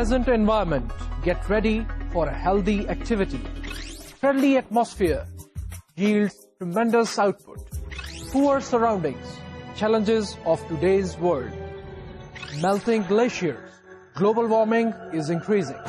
Pleasant environment. Get ready for a healthy activity. Friendly atmosphere yields tremendous output. Poor surroundings. Challenges of today's world. Melting glaciers. Global warming is increasing.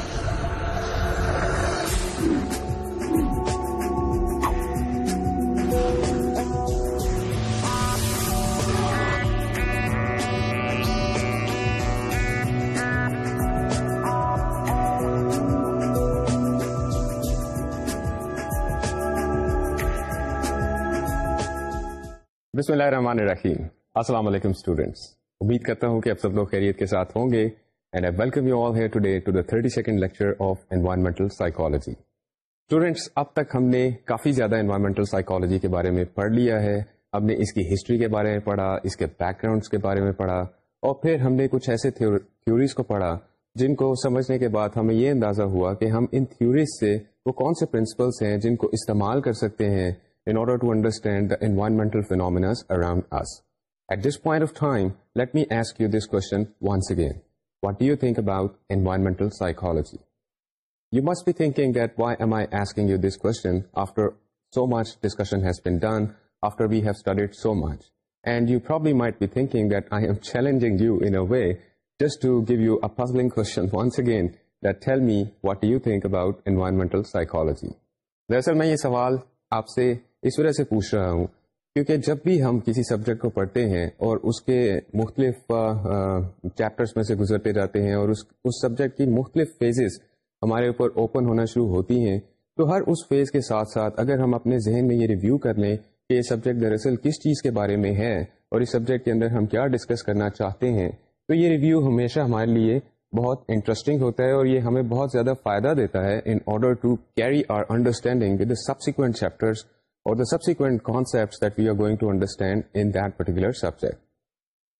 بسم اللہ الرحمن الرحیم السلام علیکم students امید کرتا ہوں کہ آپ سب لوگ خیریت کے ساتھ ہوں گے and I welcome you all here to the thirty second lecture of environmental psychology students اب تک ہم نے کافی زیادہ انوائرمنٹل سائیکالوجی کے بارے میں پڑھ لیا ہے ہم نے اس کی ہسٹری کے بارے میں پڑھا اس کے بیک گراؤنڈس کے بارے میں پڑھا اور پھر ہم نے کچھ ایسے تھیوریز کو پڑھا جن کو سمجھنے کے بعد ہمیں یہ اندازہ ہوا کہ ہم ان تھیوریز سے وہ کون سے پرنسپلس ہیں جن کو استعمال کر سکتے ہیں in order to understand environmental phenomenas around of time let me ask you this once again what do you think about environmental psychology you must beg that wiser we have studied so much and you probably my beg that I am challenging once again that me what do you think about environmental psychology دراصل میں یہ سوال آپ سے اس وجہ سے پوچھ رہا ہوں کیونکہ جب بھی ہم کسی سبجیکٹ کو پڑھتے ہیں اور اس کے مختلف چیپٹرس میں سے گزرتے جاتے ہیں اور اس اس سبجیکٹ کی مختلف فیزز ہمارے اوپر اوپن ہونا شروع ہوتی ہیں تو ہر اس فیز کے ساتھ ساتھ اگر ہم اپنے ذہن میں یہ ریویو کر لیں کہ یہ سبجیکٹ دراصل کس چیز کے بارے میں ہے اور اس سبجیکٹ کے اندر ہم کیا ڈسکس کرنا چاہتے ہیں تو یہ ریویو ہمیشہ ہمارے لیے بہت انٹرسٹنگ ہوتا ہے اور یہ ہمیں بہت زیادہ فائدہ دیتا ہے in order to carry our understanding with the subsequent chapters اور the subsequent concept that that we are going to understand in particular subject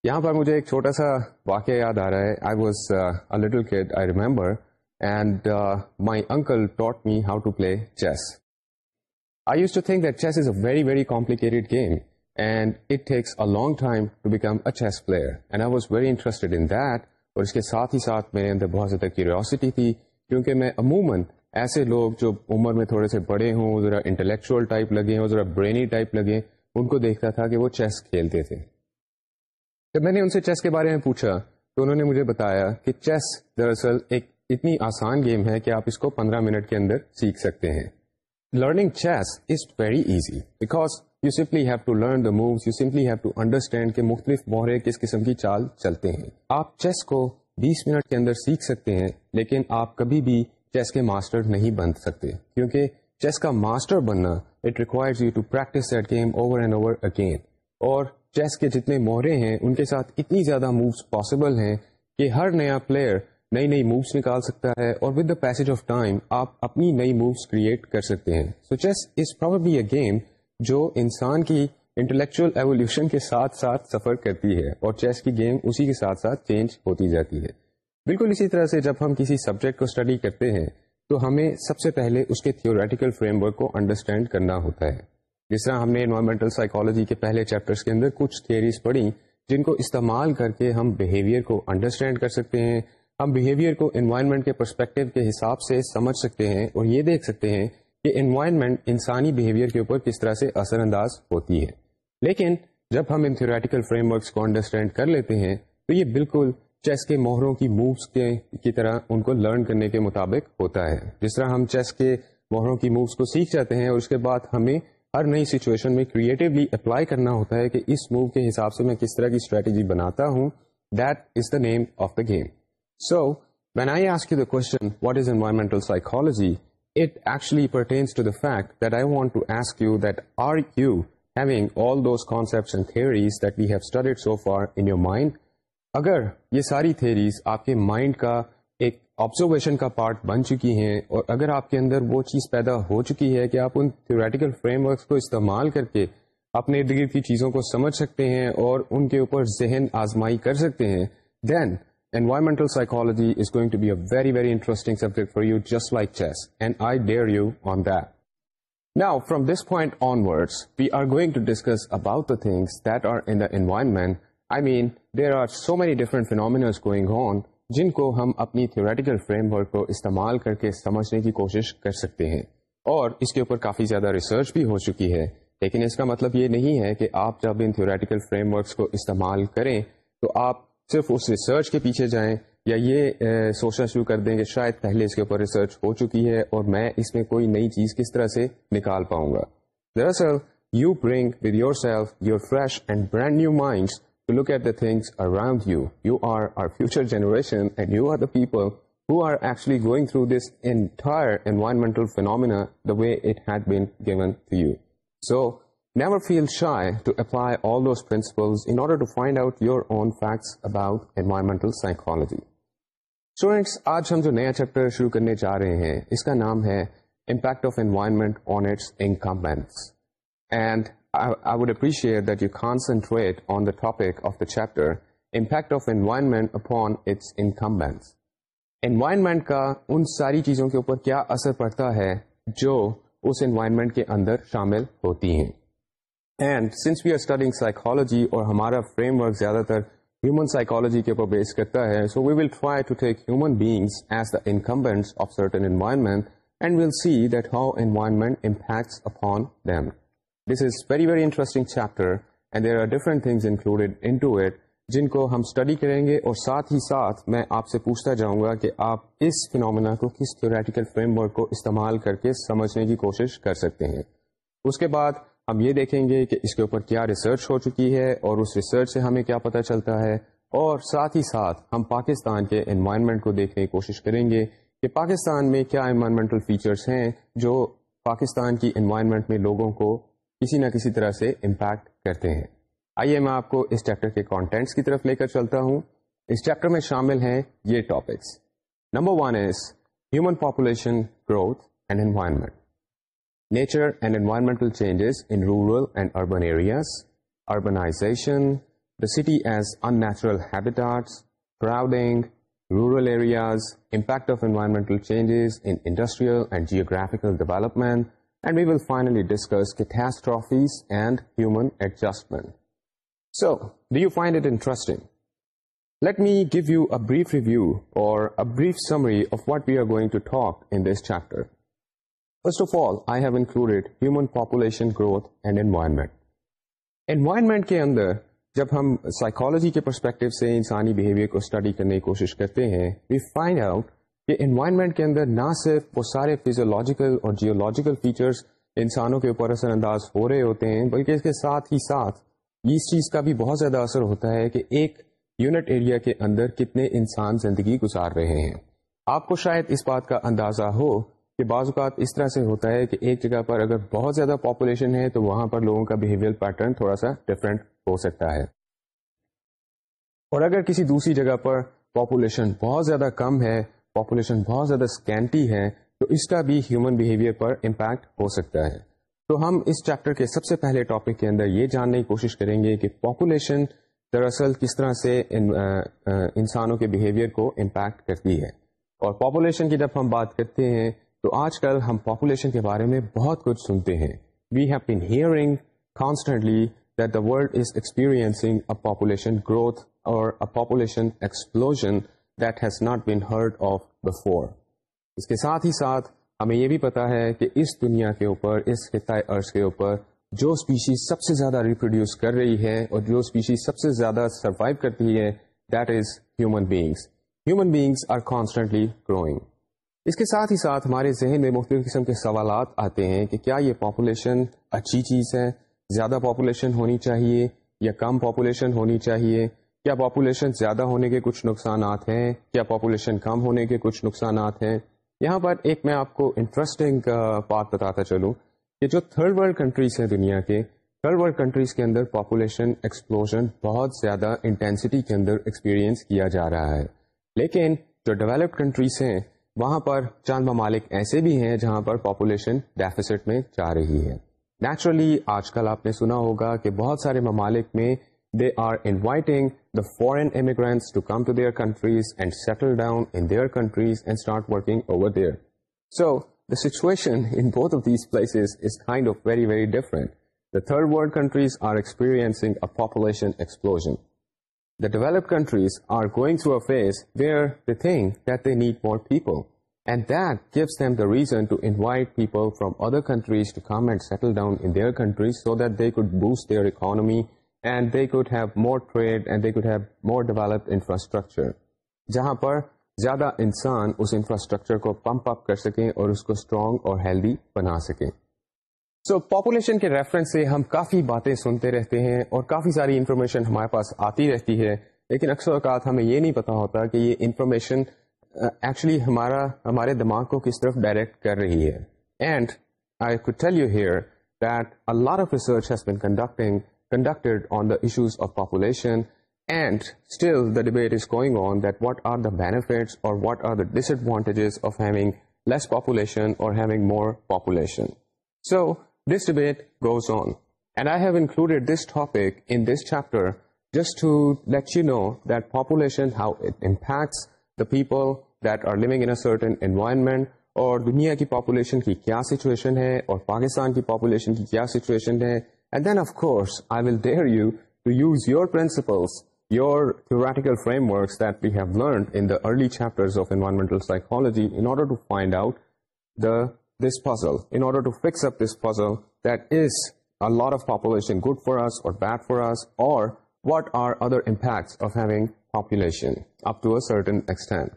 یہاں پر مجھے ایک چھوٹا سا واقعہ یاد آ رہا ہے I I I I was was little remember and and and my uncle taught me how to to to play chess chess chess use think that that is a a a very very very game it takes long time become player interested in اور اس کے ساتھ ہی ساتھ میرے اندر بہت زیادہ curiosity تھی کیونکہ میں عموماً ایسے لوگ جو عمر میں تھوڑے سے بڑے ہوں ذرا انٹلیکچوئل ٹائپ لگے ہوں ذرا برینی ٹائپ لگے ان کو دیکھتا تھا کہ وہ چیس کھیلتے تھے جب میں نے ان سے چیس کے بارے میں پوچھا تو انہوں نے مجھے بتایا کہ چیس دراصل ایک اتنی آسان گیم ہے کہ آپ اس کو پندرہ منٹ کے اندر سیکھ سکتے ہیں learning chess is very easy because you simply have to learn the moves you simply have to understand کہ مختلف مہرے کس قسم کی چال چلتے ہیں آپ چیس کو بیس منٹ کے اندر سیکھ سکتے ہیں لیکن آپ کبھی بھی چیس کے ماسٹر نہیں بن سکتے کیونکہ چیس کا ماسٹر بننا it requires you to practice that game over and over again اور چیس کے جتنے موہرے ہیں ان کے ساتھ اتنی زیادہ مووز پاسبل ہیں کہ ہر نیا پلیئر نئی نئی مووز نکال سکتا ہے اور with the pace of time آپ اپنی نئی مووز کریٹ کر سکتے ہیں so chess is probably a game جو انسان کی انٹلیکچوئل ایولیوشن کے ساتھ ساتھ سفر کرتی ہے اور چیس کی گیم اسی کے ساتھ ساتھ چینج ہوتی جاتی ہے بالکل اسی طرح سے جب ہم کسی سبجیکٹ کو اسٹڈی کرتے ہیں تو ہمیں سب سے پہلے اس کے تھیوریٹیکل فریم ورک کو انڈرسٹینڈ کرنا ہوتا ہے جس طرح ہم نے انوائرمنٹل سائیکالوجی کے پہلے چیپٹر کے اندر کچھ تھیئریز پڑھی جن کو استعمال کر کے ہم بیہیویئر کو انڈرسٹینڈ کر سکتے ہیں ہم بیہیویئر کو انوائرمنٹ کے پرسپیکٹو کے حساب سے سمجھ سکتے ہیں اور یہ دیکھ سکتے ہیں کہ انوائرمنٹ انسانی بیہیویئر کے اوپر کس طرح سے اثر انداز ہوتی ہے لیکن جب ہم ان تھیوریٹیکل فریم ورکس کو انڈرسٹینڈ کر لیتے ہیں تو یہ بالکل چیس کے مہروں کی مووس کے کی طرح ان کو لرن کرنے کے مطابق ہوتا ہے جس طرح ہم چیس کے مہروں کی مووز کو سیکھ جاتے ہیں اور اس کے بعد ہمیں ہر نئی سچویشن میں کریٹولی اپلائی کرنا ہوتا ہے کہ اس موو کے حساب سے میں کس طرح کی اسٹریٹجی بناتا ہوں that is the name of the game so when I you the question what is environmental psychology it actually pertains to to the fact that that that I want you you are having all those and theories we have studied so far in your mind اگر یہ ساری theories آپ کے mind کا ایک observation کا part بن چکی ہیں اور اگر آپ کے اندر وہ چیز پیدا ہو چکی ہے کہ آپ ان تھیوریٹیکل فریم ورکس کو استعمال کر کے اپنے ارد گرد کی چیزوں کو سمجھ سکتے ہیں اور ان کے اوپر ذہن آزمائی کر سکتے ہیں then environmental psychology is going to be a very very interesting subject for you just like chess and I dare you on that Now from this point onwards we are going to discuss about the things that are in the environment there are so many different going on جن کو ہم اپنی theoretical framework کو استعمال کر کے سمجھنے کی کوشش کر سکتے ہیں اور اس کے اوپر کافی زیادہ ریسرچ بھی ہو چکی ہے لیکن اس کا مطلب یہ نہیں ہے کہ آپ جب ان تھیوریٹیکل فریم ورکس کو استعمال کریں تو آپ صرف اس ریسرچ کے پیچھے جائیں یا یہ سوچنا شروع کر دیں کہ شاید پہلے اس کے اوپر ریسرچ ہو چکی ہے اور میں اس میں کوئی نئی چیز کس طرح سے نکال پاؤں گا دراصل you bring with yourself your fresh and brand new minds to look at the things around you. You are our future generation and you are the people who are actually going through this entire environmental phenomena the way it had been given to you. So, never feel shy to apply all those principles in order to find out your own facts about environmental psychology. Students, آج ہم جو نیا chapter شروع کرنے جا رہے ہیں اس کا نام ہے impact of environment on its incumbents and ان ساری چیزوں کے اوپر کیا اثر پڑتا ہے جو اس انوائرمنٹ کے اندر شامل ہوتی ہیں ہمارا فریم ورک زیادہ ترکولوجی کے بیس کرتا ہے so we will try to take human the incumbent of سرٹنمنٹ see that how environments upon them this is very very interesting chapter and there are different things included into it جن کو ہم study کریں گے اور ساتھ ہی ساتھ میں آپ سے پوچھتا جاؤں گا کہ آپ اس فنومنا کو کس تھیوریٹیکل فریم ورک کو استعمال کر کے سمجھنے کی کوشش کر سکتے ہیں اس کے بعد ہم یہ دیکھیں گے کہ اس کے اوپر کیا ریسرچ ہو چکی ہے اور اس ریسرچ سے ہمیں کیا پتہ چلتا ہے اور ساتھ ہی ساتھ ہم پاکستان کے انوائرمنٹ کو دیکھنے کی کوشش کریں گے کہ پاکستان میں کیا انوائرمنٹل فیچرز ہیں جو پاکستان کی انوائرمنٹ میں لوگوں کو کسی نہ کسی طرح سے امپیکٹ کرتے ہیں آئیے میں آپ کو اس چیپٹر کے کانٹینٹس کی طرف لے کر چلتا ہوں اس چیپٹر میں شامل ہیں یہ topics number one is human population growth and environment nature and environmental changes in rural and urban areas urbanization the city as in natural habitats crowding rural areas impact of environmental changes in industrial and geographical development first of all human population growth environment کے اندر جب ہم psychology کے perspective سے انسانی کو study کرنے کی کوشش کرتے ہیں کہ انوائرمنٹ کے اندر نہ صرف وہ سارے فیزیولوجیکل اور جیولوجیکل فیچرس انسانوں کے اوپر اثر انداز ہو رہے ہوتے ہیں بلکہ اس کے ساتھ ہی ساتھ اس چیز کا بھی بہت زیادہ اثر ہوتا ہے کہ ایک یونٹ ایریا کے اندر کتنے انسان زندگی گزار رہے ہیں آپ کو شاید اس بات کا اندازہ ہو کہ بعض اوقات اس طرح سے ہوتا ہے کہ ایک جگہ پر اگر بہت زیادہ پاپولیشن ہے تو وہاں پر لوگوں کا بہیویئر پیٹرن تھوڑا سا ڈفرینٹ ہو سکتا ہے اور اگر کسی دوسری جگہ پر پاپولیشن بہت زیادہ کم ہے پاپولیشن بہت زیادہ اسکینٹی ہے تو اس کا بھی ہیومن بہیویئر پر امپیکٹ ہو سکتا ہے تو ہم اس چیپٹر کے سب سے پہلے ٹاپک کے اندر یہ جاننے کی کوشش کریں گے کہ پاپولیشن دراصل کس طرح سے انسانوں کے بہیویئر کو امپیکٹ کرتی ہے اور پاپولیشن کی جب ہم بات کرتے ہیں تو آج کل ہم پاپولیشن کے بارے میں بہت کچھ سنتے ہیں we have been hearing constantly that the world is experiencing a population growth اور population explosion has not been heard of before اس کے ساتھ ہی ساتھ ہمیں یہ بھی پتا ہے کہ اس دنیا کے اوپر اس خطۂ ارض کے اوپر جو اسپیشیز سب سے زیادہ ریپروڈیوس کر رہی ہے اور جو اسپیشیز سب سے زیادہ سروائو کرتی ہے that is human beings human beings are constantly growing اس کے ساتھ ہی ساتھ ہمارے ذہن میں مختلف قسم کے سوالات آتے ہیں کہ کیا یہ پاپولیشن اچھی چیز ہے زیادہ پاپولیشن ہونی چاہیے یا کم پاپولیشن ہونی چاہیے کیا پاپولیشن زیادہ ہونے کے کچھ نقصانات ہیں کیا پاپولیشن کم ہونے کے کچھ نقصانات ہیں یہاں پر ایک میں آپ کو انٹرسٹنگ بات بتاتا چلوں کہ جو تھرڈ ورلڈ کنٹریز ہیں دنیا کے تھرڈ ورلڈ کنٹریز کے اندر پاپولیشن ایکسپلوژن بہت زیادہ انٹینسٹی کے اندر ایکسپیرئنس کیا جا رہا ہے لیکن جو ڈیولپڈ کنٹریز ہیں وہاں پر چاند ممالک ایسے بھی ہیں جہاں پر پاپولیشن ڈیفیسٹ میں جا رہی ہے نیچرلی آج کل آپ نے سنا ہوگا کہ بہت سارے ممالک میں They are inviting the foreign immigrants to come to their countries and settle down in their countries and start working over there. So the situation in both of these places is kind of very, very different. The third world countries are experiencing a population explosion. The developed countries are going through a phase where they think that they need more people. And that gives them the reason to invite people from other countries to come and settle down in their countries so that they could boost their economy and they could have more trade and they could have more develop infrastructure جہاں پر زیادہ انسان اس infrastructure کو pump up کر سکیں اور اس کو اسٹرانگ اور ہیلدی بنا سکیں سو so, پاپولیشن کے ریفرنس سے ہم کافی باتیں سنتے رہتے ہیں اور کافی ساری انفارمیشن ہمارے پاس آتی رہتی ہے لیکن اکثر اوقات ہمیں یہ نہیں پتا ہوتا کہ یہ انفارمیشن ایکچولی uh, ہمارا ہمارے دماغ کو کس طرف ڈائریکٹ کر رہی ہے and I tell you here that of research has been conducting conducted on the issues of population and still the debate is going on that what are the benefits or what are the disadvantages of having less population or having more population. So this debate goes on and I have included this topic in this chapter just to let you know that population, how it impacts the people that are living in a certain environment اور دنیا کی population کی کیا situation ہے اور پاکستان کی population کی کیا سچویشن ہے And then, of course, I will dare you to use your principles, your theoretical frameworks that we have learned in the early chapters of environmental psychology in order to find out this puzzle, in order to fix up this puzzle that is a lot of population good for us or bad for us, or what are other impacts of having population up to a certain extent.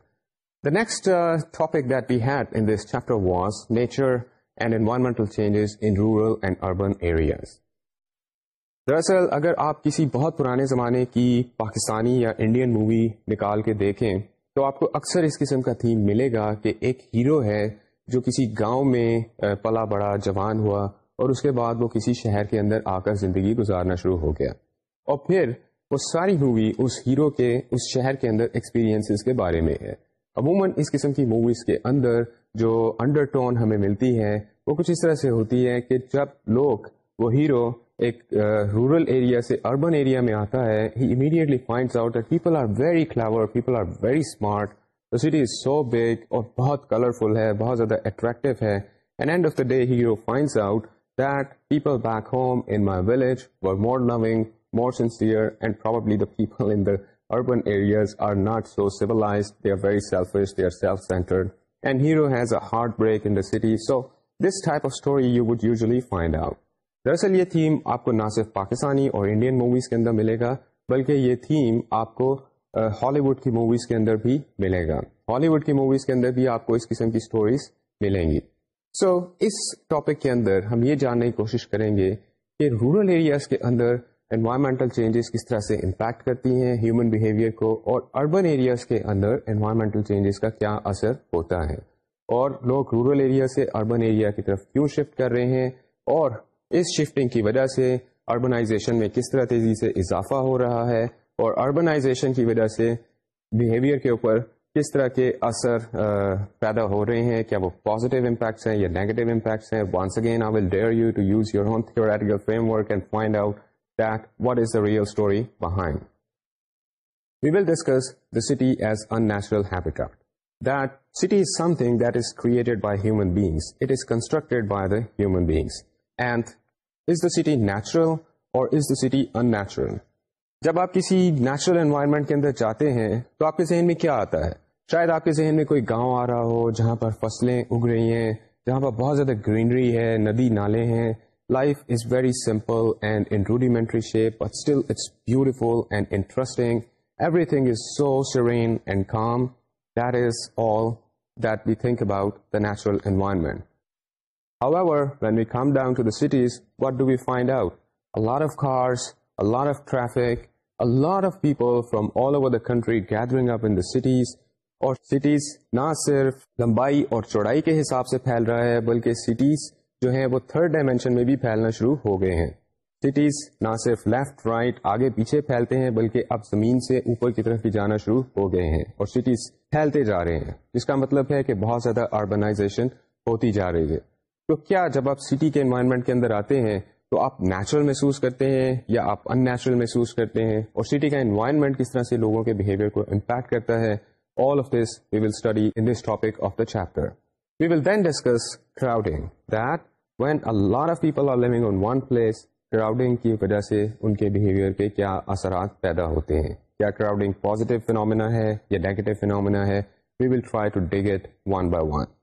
The next uh, topic that we had in this chapter was nature and environmental changes in rural and urban areas. دراصل اگر آپ کسی بہت پرانے زمانے کی پاکستانی یا Indian movie نکال کے دیکھیں تو آپ کو اکثر اس قسم کا تھیم ملے گا کہ ایک ہیرو ہے جو کسی گاؤں میں پلا بڑا جوان ہوا اور اس کے بعد وہ کسی شہر کے اندر آ کر زندگی گزارنا شروع ہو گیا اور پھر وہ ساری مووی اس ہیرو کے اس شہر کے اندر ایکسپیرینس کے بارے میں ہے عموماً اس قسم کی موویز کے اندر جو انڈر ٹون ہمیں ملتی ہے وہ کچھ اس طرح سے ہوتی ہے کہ جب لوگ وہ ہیرو ایک رورل ایریا سے اربن ایریا میں آتا ہے he immediately finds out that people are very clever people are very smart the city is so big اور بہت کلرفل ہے بہت زیادہ اٹریکٹیو ہے and and of the day he finds out that people back home in my village were more loving more sincere and probably the people in the urban areas are not so civilized they are very selfish they are self centered and hero has a heart break in the city so this type of story you would usually find out دراصل یہ theme آپ کو نہ صرف پاکستانی اور Indian movies کے اندر ملے گا بلکہ یہ تھیم آپ کو ہالی ووڈ کی موویز کے اندر بھی ملے گا ہالی ووڈ کی موویز کے اندر بھی آپ کو اس قسم کی اسٹوریز ملیں گی سو so, اس ٹاپک کے اندر ہم یہ جاننے کی کوشش کریں گے کہ رورل ایریاز کے اندر انوائرمنٹل چینجز کس طرح سے امپیکٹ کرتی ہیں ہیومن بہیویئر کو اور اربن ایریاز کے اندر انوائرمنٹل چینجز کا کیا اثر ہوتا ہے اور لوگ رورل ایریا سے اربن ایریا کی طرف کیوں شفٹ کر رہے ہیں اور اس شفٹنگ کی وجہ سے اربنائزیشن میں کس طرح تیزی سے اضافہ ہو رہا ہے اور اربنائزیشن کی وجہ سے بیہیویئر کے اوپر کس طرح کے اثر پیدا ہو رہے ہیں کیا وہ پازیٹیو امپیکٹس ہیں یا نیگیٹو امپیکٹس ہیں once again I will dare you to use your home theoretical framework and find out that what is the real story behind we will discuss the city as in natural habitat that city is something that is created by human beings it is constructed by the human beings city natural or is the city unnatural جب آپ کسی natural environment کے اندر جاتے ہیں تو آپ کے ذہن میں کیا آتا ہے شاید آپ کے ذہن میں کوئی گاؤں آ رہا ہو جہاں پر فصلیں اگ رہی ہیں جہاں پر بہت زیادہ گرینری ہے ندی نالے ہیں life is very simple and in rudimentary shape but still it's beautiful and interesting everything is so serene and calm that is all that we think about the natural environment However, when we we come down to the the the cities, what do find out? A a a lot lot lot of of of cars, traffic, people from all over country gathering up in cities اور الف نہ صرف لمبائی اور چوڑائی کے حساب سے پھیل رہا ہے بلکہ سٹیز جو ہیں وہ تھرڈ ڈائمینشن میں بھی پھیلنا شروع ہو گئے ہیں سٹیز نہ صرف لیفٹ رائٹ آگے پیچھے پھیلتے ہیں بلکہ اب زمین سے اوپر کی طرف بھی جانا شروع ہو گئے ہیں اور سٹیز پھیلتے جا رہے ہیں جس کا مطلب ہے کہ بہت زیادہ اربنائزیشن ہوتی جا رہی ہے تو کیا جب آپ سٹی کے انوائرمنٹ کے اندر آتے ہیں تو آپ نیچرل محسوس کرتے ہیں یا آپ ان نیچرل محسوس کرتے ہیں اور سٹی کا انوائرمنٹ کس طرح سے لوگوں کے بہیویئر کو امپیکٹ کرتا ہے all of this we will study in this topic of the chapter we will then discuss crowding that when a lot of people are living on one place crowding کی وجہ سے ان کے behaviour پہ کیا اثرات پیدا ہوتے ہیں کیا کراؤڈنگ پازیٹیو فینومینا ہے یا نیگیٹو فینومینا ہے we will try to dig it one by one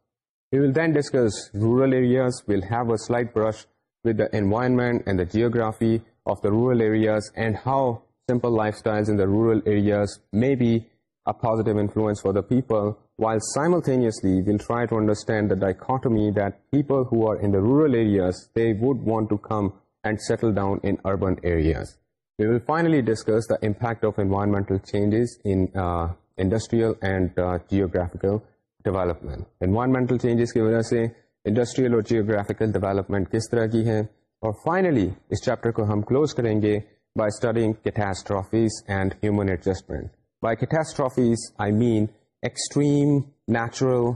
We will then discuss rural areas. We'll have a slight brush with the environment and the geography of the rural areas and how simple lifestyles in the rural areas may be a positive influence for the people, while simultaneously we'll try to understand the dichotomy that people who are in the rural areas, they would want to come and settle down in urban areas. We will finally discuss the impact of environmental changes in uh, industrial and uh, geographical development environmental changes کی وجہ سے industrial اور geographical development کس طرح کی ہے اور finally اس چیپٹر کو ہم کلوز کریں گے by studying catastrophes and human adjustment by catastrophes I mean extreme natural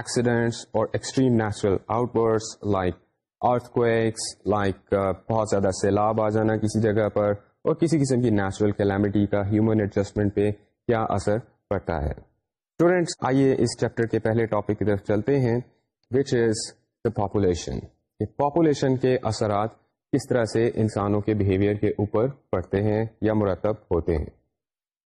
accidents اور extreme natural outburst like earthquakes like بہت زیادہ سیلاب آ جانا کسی جگہ پر اور کسی قسم کی نیچرل کیلامٹی کا ہیومن ایڈجسٹمنٹ پہ کیا اثر پڑتا ہے اسٹوڈینٹس آئیے اس چیپٹر کے پہلے ٹاپک کی طرف چلتے ہیں which is the population population کے اثرات کس طرح سے انسانوں کے بہیویئر کے اوپر پڑھتے ہیں یا مرتب ہوتے ہیں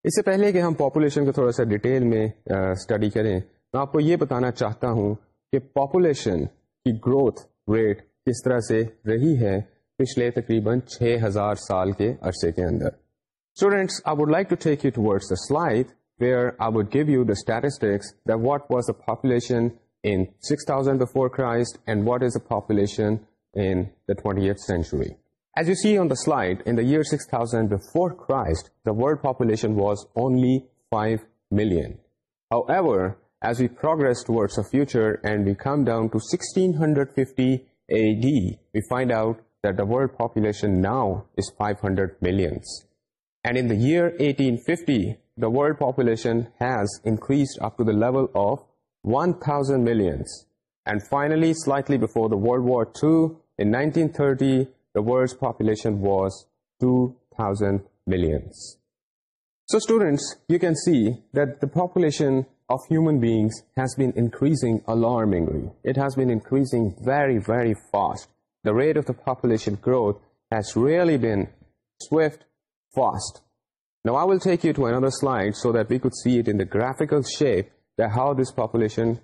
اس سے پہلے کہ ہم پاپولیشن کو تھوڑا سا ڈیٹیل میں اسٹڈی کریں میں آپ کو یہ بتانا چاہتا ہوں کہ پاپولیشن کی گروتھ ریٹ کس طرح سے رہی ہے پچھلے تقریباً چھ ہزار سال کے عرصے کے اندر students I would like to take slide where I would give you that's what was the population and what is then as you see on that in the was only five millions out data fifty the world population has increase up to the level so students very very fast rate of the population growth really been swift fast Now I will take you to another slide so that we could see it in the graphical shape that how this population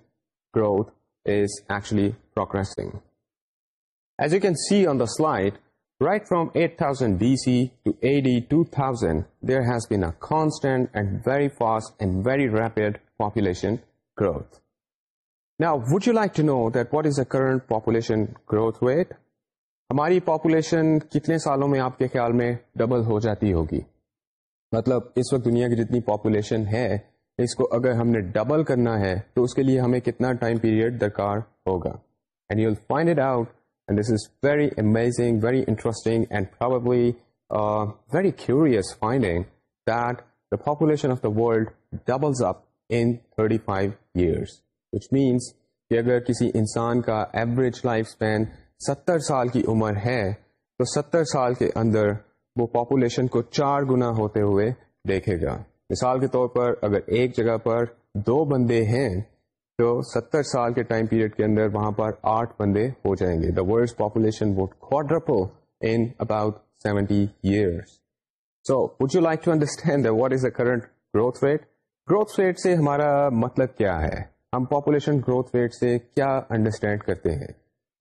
growth is actually progressing. As you can see on the slide, right from 8000 BC to AD 2000, there has been a constant and very fast and very rapid population growth. Now, would you like to know that what is the current population growth rate? ہماری population کتنے سالوں میں آپ کے خیال میں double ہو جاتی ہوگی مطلب اس وقت دنیا کی جتنی پاپولیشن ہے اس کو اگر ہم نے ڈبل کرنا ہے تو اس کے لیے ہمیں کتنا ٹائم پیریڈ درکار ہوگا and you find it out and this is very amazing very interesting and very curious finding that the population of the world doubles up in thirty five years which means کہ اگر کسی انسان کا average life span ستر سال کی عمر ہے تو ستر سال کے اندر وہ پاپولیشن کو چار گنا ہوتے ہوئے دیکھے گا مثال کے طور پر اگر ایک جگہ پر دو بندے ہیں تو ستر سال کے ٹائم پیریڈ کے اندر وہاں پر آٹھ بندے ہو جائیں گے the world years so would you like to understand what is the current growth rate growth rate سے ہمارا مطلب کیا ہے ہم پاپولیشن گروتھ ریٹ سے کیا انڈرسٹینڈ کرتے ہیں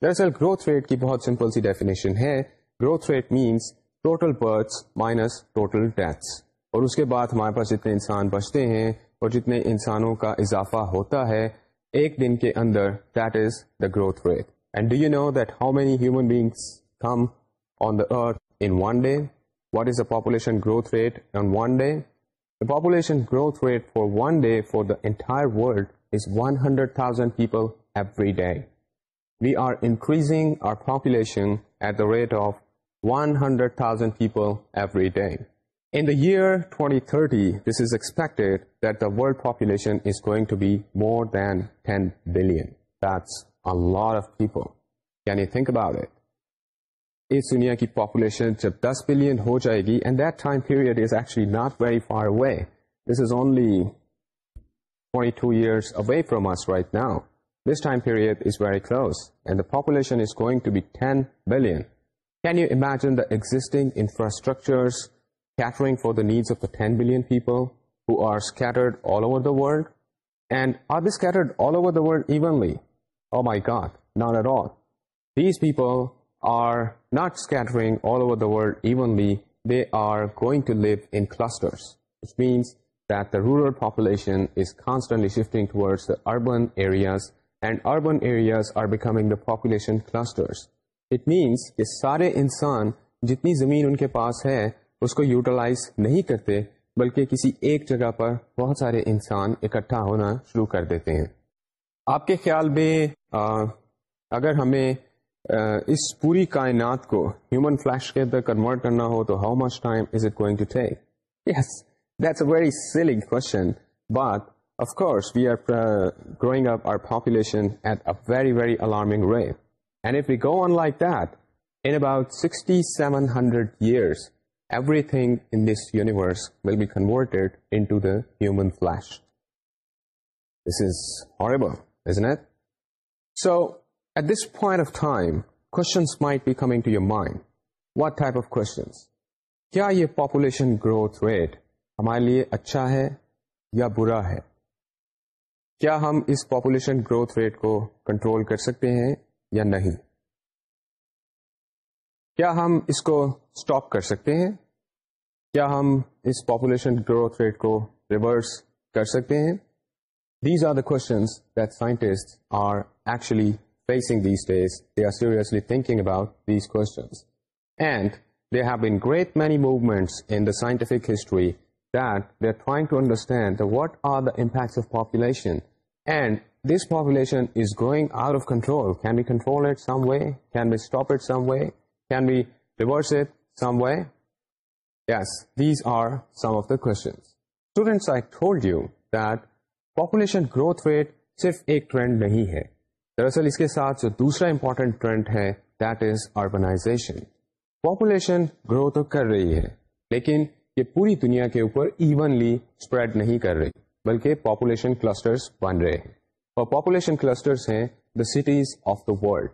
دراصل گروتھ ریٹ کی بہت سمپل سی ڈیفینیشن ہے growth rate means total births minus total deaths اور اس کے بعد ہمارے پاس جتنے انسان بچتے ہیں اور جتنے انسانوں کا اضافہ ہوتا ہے ایک دن کے اندر that is the growth rate and do you know that how many human beings come on the earth in one day what is the population growth growth rate rate on one day the population for the entire world is one hundred thousand people every day we are increasing our population at the rate of one hundred thousand people everything until this is expecting about اس دنیا کی population جب دس billion ہو جائے گی not very far away this is only is very close اینڈولیشن can you imagine the existing for the need of the ten billion people who آرٹرڈ are be scattered people are not scattering to live entrance that the rural population is constantly shifting urbans and urbans arming it means کہ سارے انسان جتنی زمین ان کے پاس ہے اس کو utilise نہیں کرتے بلکہ کسی ایک جگہ پر بہت سارے انسان اکٹھا ہونا شروع کر دیتے ہیں آپ کے خیال میں اگر ہمیں اس پوری کائنات کو ہیومن فلش کے اندر کنورٹ کرنا ہو تو how much time is it going to take yes that's a very selling question we are are growing up population at a very very alarming rate فلشب so at this point of timing what type of کو یہ population growth rate ہمارے لیے اچھا ہے یا برا ہے کیا ہم اس پاپولیشن گروتھ ریٹ کو کنٹرول کر سکتے ہیں یا نہیں کیا ہم اس کو اسٹاپ کر سکتے ہیں کیا ہم اس پاپولیشن گروتھ ریٹ کو ریورس کر سکتے ہیں these are the questions that scientist are actually facing these days they are seriously thinking about these questions and they have been great many movements in the scientific history that they are trying to understand what are the impacts of population and صرف ایک نہیں ہے دراصل اس کے ساتھ جو دوسرا important trend ہے تو کر رہی ہے لیکن یہ پوری دنیا کے اوپر ایونلی اسپریڈ نہیں کر رہی بلکہ پاپولیشن کلسٹر بن رہے ہیں اور پاپولیشن کلسٹرس ہیں the cities of the world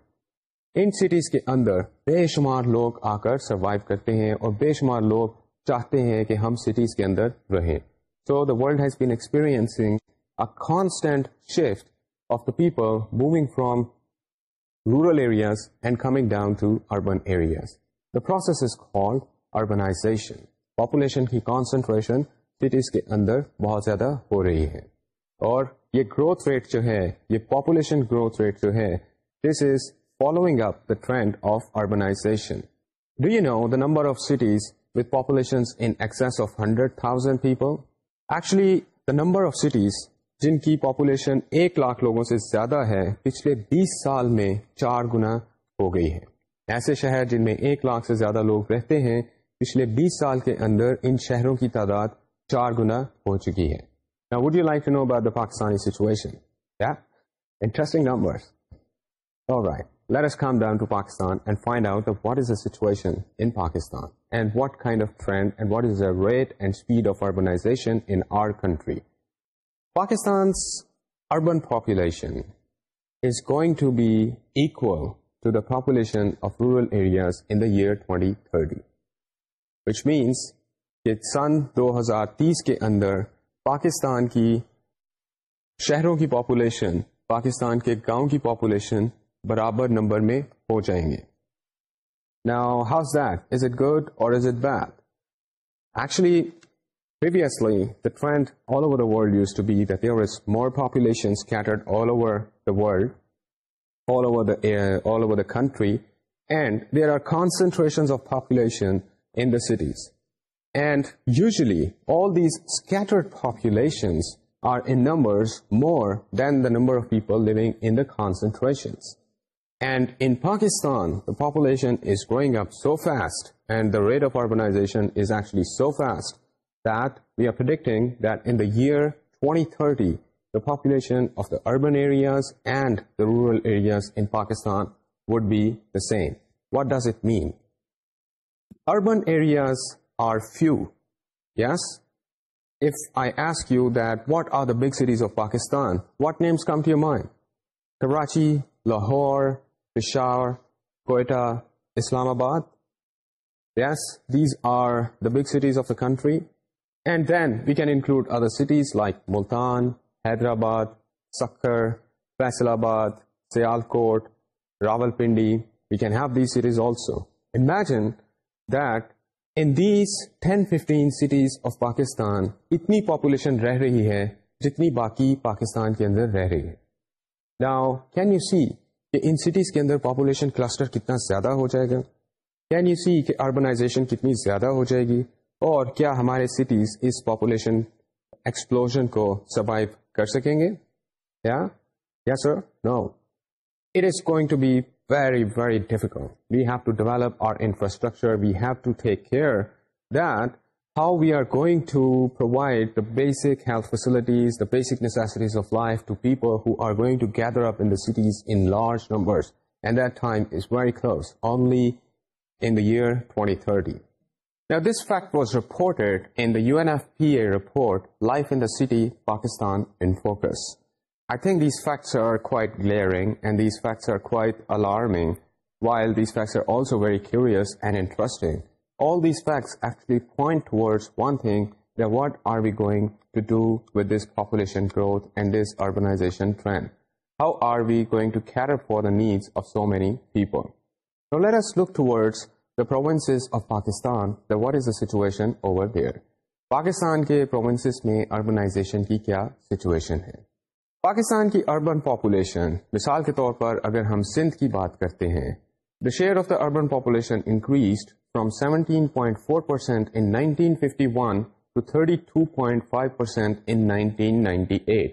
in cities کے اندر بے شمار لوگ آ کر سروائو کرتے ہیں اور بے شمار لوگ چاہتے ہیں کہ ہم سٹیز کے اندر رہیں so the world has been a constant shift of the people moving from rural areas and coming down to urban areas the process is call urbanization population کی کانسنٹریشن سٹیز کے اندر بہت زیادہ ہو رہی ہے اور یہ گروتھ ریٹ جو ہے یہ پاپولیشن گروتھ ریٹ جو ہے this is following up the the the trend of of of of urbanization do you know number number cities with population in hundred thousand people actually cities جن کی population ایک لاکھ لوگوں سے زیادہ ہے پچھلے بیس سال میں چار گنا ہو گئی ہے ایسے شہر جن میں ایک لاکھ سے زیادہ لوگ رہتے ہیں پچھلے بیس سال کے اندر ان شہروں کی تعداد چار گنا ہو چکی ہے سن دو ہزار تیس کے اندر پاکستان کی شہروں کی پاپولیشن پاکستان کے گاؤں کی پاپولیشن برابر نمبر میں ہو جائیں گے نمبرٹریشنستانگ انٹیولیشن urbans rurals in Pakistan we same what does it mean urbans are few. Yes? If I ask you that what are the big cities of Pakistan, what names come to your mind? Karachi, Lahore, Peshawar, Quetta, Islamabad. Yes, these are the big cities of the country. And then we can include other cities like Multan, Hyderabad, Sakkar, Faisalabad, Sialkot, Rawalpindi. We can have these cities also. Imagine that in cities of Pakistan اتنی population رہ رہی ہے جتنی باقی پاکستان کے اندر رہ رہی ہے نا کین یو سی کہ ان سٹیز کے اندر پاپولیشن کلسٹر کتنا زیادہ ہو جائے گا کین یو سی کہ اربنائزیشن کتنی زیادہ ہو جائے گی اور کیا ہمارے سٹیز اس پاپولیشن ایکسپلوژ کو سروائو کر سکیں گے یا sir no it is going to be very very difficult we have to develop our infrastructure we have to take care that how we are going to provide the basic health facilities the basic who are going to gather upon large نمبرٹی thirties fact was report life ساکستان what ازشن پاکستان کے کیا situation ہے پاکستان کی urban population مثال کے طور پر اگر ہم سندھ کی بات کرتے ہیں the share of the urban population increased from 17.4% to 32.5% in 1998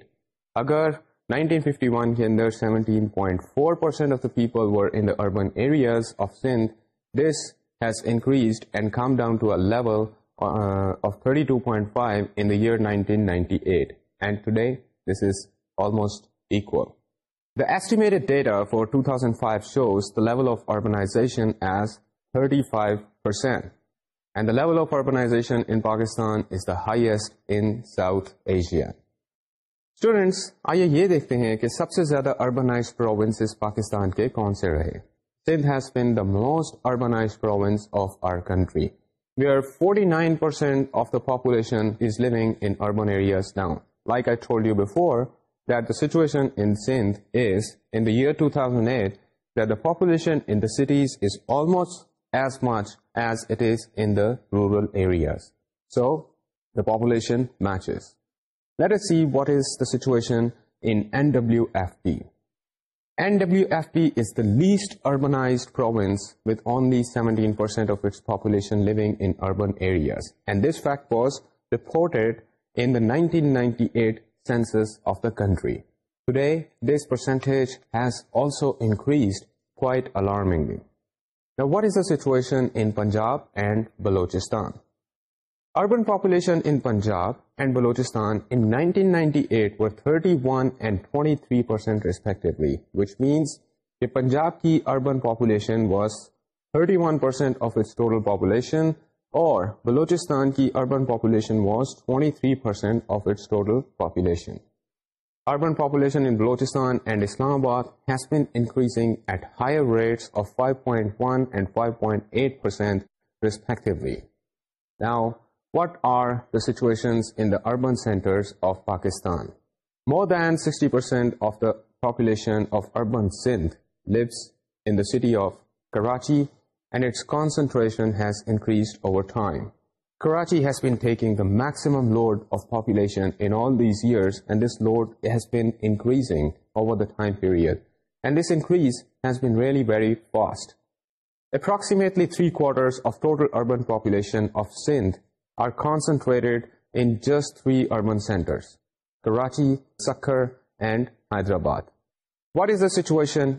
اگر 1951 کے اندر 17.4% people were in in urban areas of of Sindh this this has increased and and come down to a level 32.5 the 1998 today is یہ دیکھتے ہیں کہ سب سے زیادہ کے کون سے رہے Sindh has been the most urbanised of our country we are forty نائنٹلیشن like I told Sindh two thousand eight the population least urbanised ویونٹیشن census of the country. Today, this percentage has also increased quite alarmingly. Now, what is the situation in Punjab and Balochistan? Urban population in Punjab and Balochistan in 1998 were 31 and 23 percent respectively, which means the Punjab ki urban population was 31 percent of its total population, اور بلوچستان کی urban urban population population population was 23% of its total in Balochistan and Islamabad has been increasing at higher rates of 5.1 and city urban Karachi and its concentration has increase over time Karachi has been taking the maximum load has بینکریڈ increase اپراکلی three concentrated Karachi Sukkur and Hyderabad what is the situation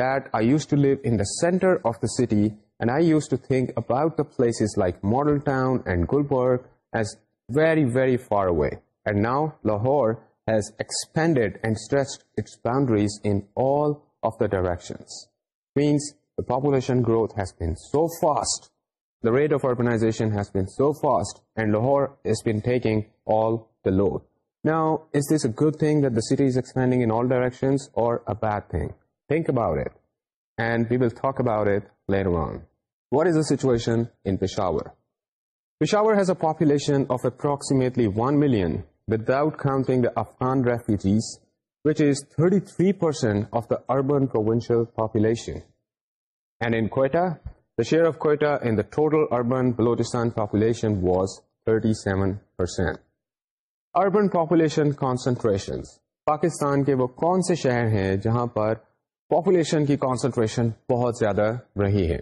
that either of the city and I use to think پائک Model Town Gulberg has very very far اوڈ now Lahore growth rate آرگنائزیشنگ پاکستان کے وہ کون سے شہر ہیں جہاں پر population کی کانسنٹریشن بہت زیادہ رہی ہے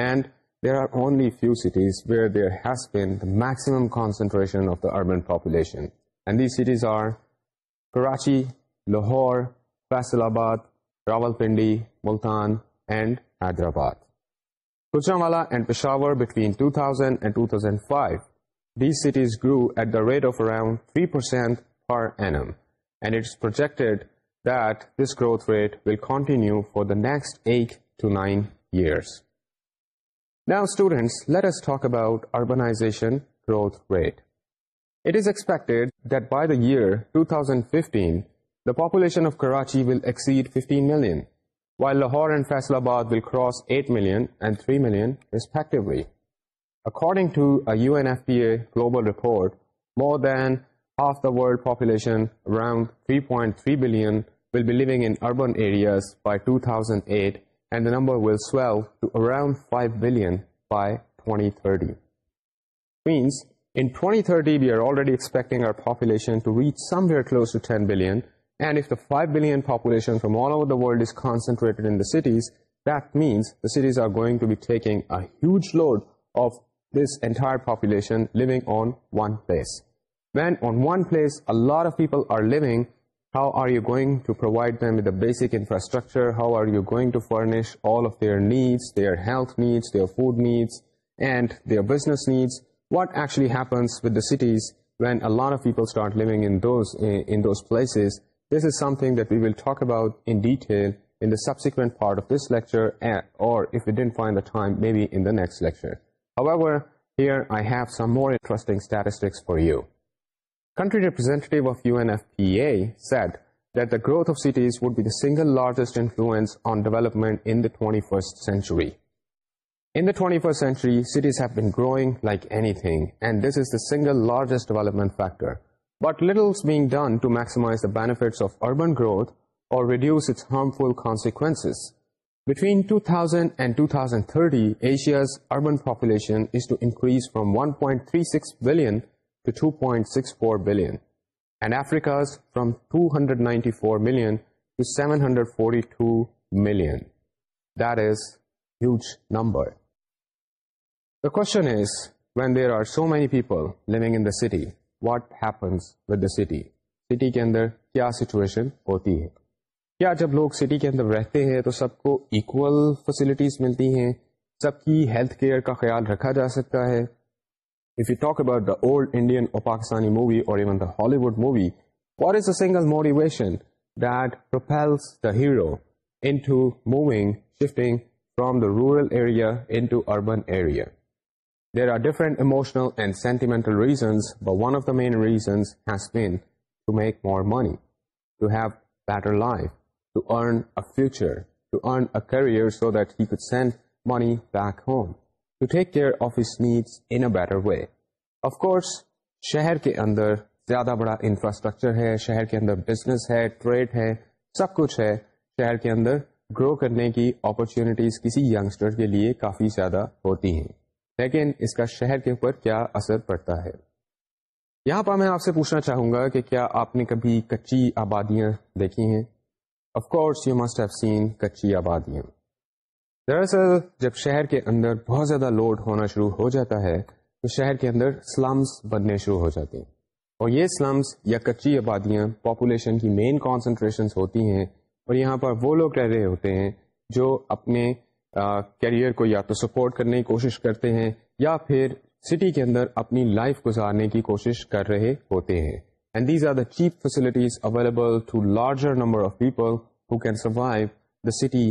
and there are only few cities where there has been the maximum concentration of the urban population and these cities are Karachi Lahore Faisalabad Rawalpindi Multan and Hyderabad والا and Peshawar between 2000 and 2005 these cities grow at the rate of around 3% per annum and its projected nest at two نائنس rate it ایکسپیکٹڈینڈو Lahore and فیصلہ global report more than half the world population, around 3.3 billion, will be living in urban areas by 2008, and the number will swell to around 5 billion by 2030. Means, in 2030, we are already expecting our population to reach somewhere close to 10 billion, and if the 5 billion population from all over the world is concentrated in the cities, that means the cities are going to be taking a huge load of this entire population living on one place. When on one place Allah people are لوگ how are you going to provide ma'am ودسک infrastructure how are you going to furnish all of their needs their health needs their food needs and their business needs what ایچنس with the cities when Allah peoples this is something that we will talk اباؤٹینٹ part of this لیکچرسٹنگسٹک for you growth we سنگلس like this is دنگلپ فیکٹرائز urban growth اور 2.64 294 742 city city کے اندر کیا situation ہوتی ہے کیا جب لوگ سٹی کے اندر رہتے ہیں تو سب کو ایکول فیسلٹیز ملتی ہیں سب کی ہیلتھ کیئر کا خیال رکھا جا سکتا ہے اولڈ انڈین اور پاکستانی مووی اور Hollywood movie what is a single motivations the hero moving shifting from the rural urban there are ڈیفرنٹوشنل reasons main reasons make more money to have better life to earn future career so that had money back home to take care of us needs better way Of course شہر کے اندر زیادہ بڑا infrastructure ہے شہر کے اندر business ہے ٹریڈ ہے سب کچھ ہے شہر کے اندر گرو کرنے کی اپرچونیٹیز کسی یگسٹر کے لیے کافی زیادہ ہوتی ہیں لیکن اس کا شہر کے اوپر کیا اثر پڑتا ہے یہاں پر میں آپ سے پوچھنا چاہوں گا کہ کیا آپ نے کبھی کچی آبادیاں دیکھی ہیں of course you must have seen کچی آبادیاں دراصل جب شہر کے اندر بہت زیادہ لوڈ ہونا شروع ہو جاتا ہے تو شہر کے اندر سلمس بننے شروع ہو جاتے ہیں اور یہ سلمس یا کچی آبادیاں پاپولیشن کی مین کانسنٹریشن ہوتی ہیں اور یہاں پر وہ لوگ رہ رہے ہوتے ہیں جو اپنے کیریئر کو یا تو سپورٹ کرنے کی کوشش کرتے ہیں یا پھر سٹی کے اندر اپنی لائف گزارنے کی کوشش کر رہے ہوتے ہیں and these are the cheap facilities available to larger number of people who can survive the city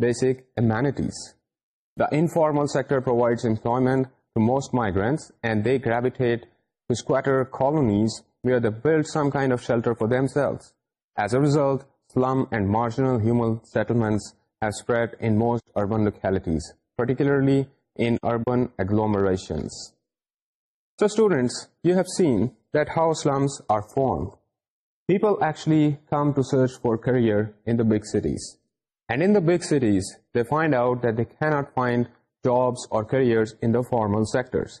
basic amenities the informal sector provide employment migrants and they گریویٹر colonies kind of shelter for them sales as a marginal you have seen that how slums are formed people come to search for career in the big cities and in the big cities they find out that that find jobs اور career in the formal sectors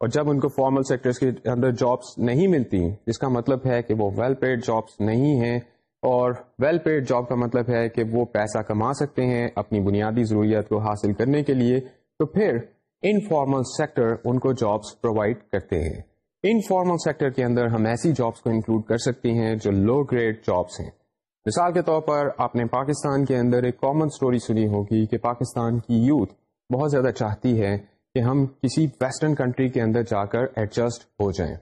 اور جب ان کو formal sector کے اندر jobs نہیں ملتی جس کا مطلب ہے کہ وہ ویل پیڈ جابس نہیں ہیں اور ویل پیڈ جاب کا مطلب ہے کہ وہ پیسہ کما سکتے ہیں اپنی بنیادی ضروریات کو حاصل کرنے کے لیے تو پھر ان فارمل سیکٹر ان کو جابس پرووائڈ کرتے ہیں ان فارمل سیکٹر کے اندر ہم ایسی جابس کو انکلوڈ کر سکتے ہیں جو لو گریڈ جابس ہیں مثال کے طور پر آپ نے پاکستان کے اندر ایک کامن اسٹوری سنی ہوگی کہ پاکستان کی یوتھ بہت زیادہ چاہتی ہے کہ ہم کسی ویسٹرن کنٹری کے اندر جا کر ایڈجسٹ ہو جائیں